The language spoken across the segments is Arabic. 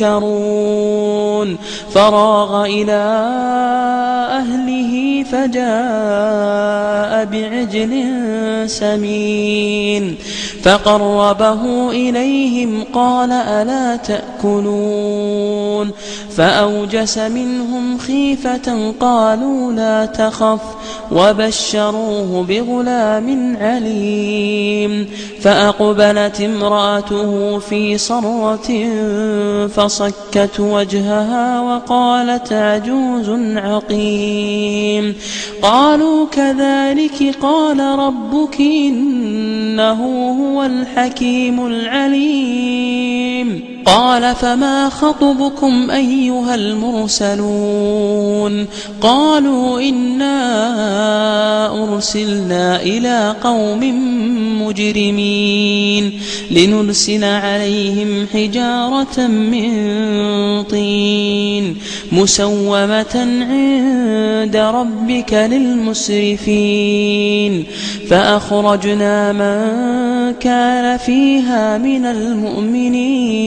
منكرون فراغ إلى أهله فجاء بعجل سمين. فقربه إليهم قال ألا تأكلون. فأوجس منهم خيفة قالوا لا تخف وبشروه بغلام عليم. فأقبلت امرأته في صرة فصكت وجهها وقالت عجوز عقيم. قالوا كذلك قال ربك إنه هو الحكيم العليم. قال فما خطبكم أيها المرسلون قالوا إنا أرسلنا إلى قوم مجرمين لنرسل عليهم حجارة من طين مسومة عند ربك للمسرفين فأخرجنا من كان فيها من المؤمنين.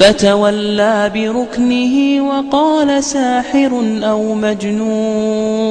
فتولى بركنه وقال ساحر أو مجنون.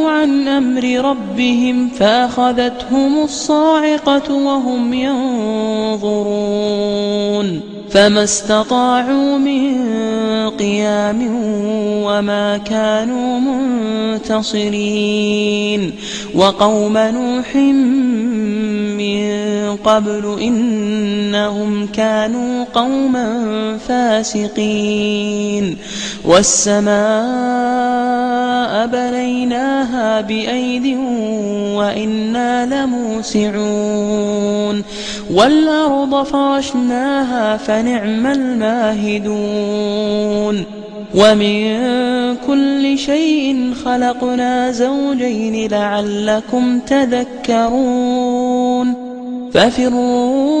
عن أمر ربهم فأخذتهم الصاعقة وهم ينظرون فما استطاعوا من قيام وما كانوا منتصرين وقوم نوح من قبل إنهم كانوا قوما فاسقين والسماء بنيناها بأيد وإنا لموسعون والأرض فرشناها فنعم الماهدون ومن كل شيء خلقنا زوجين لعلكم تذكرون ففروا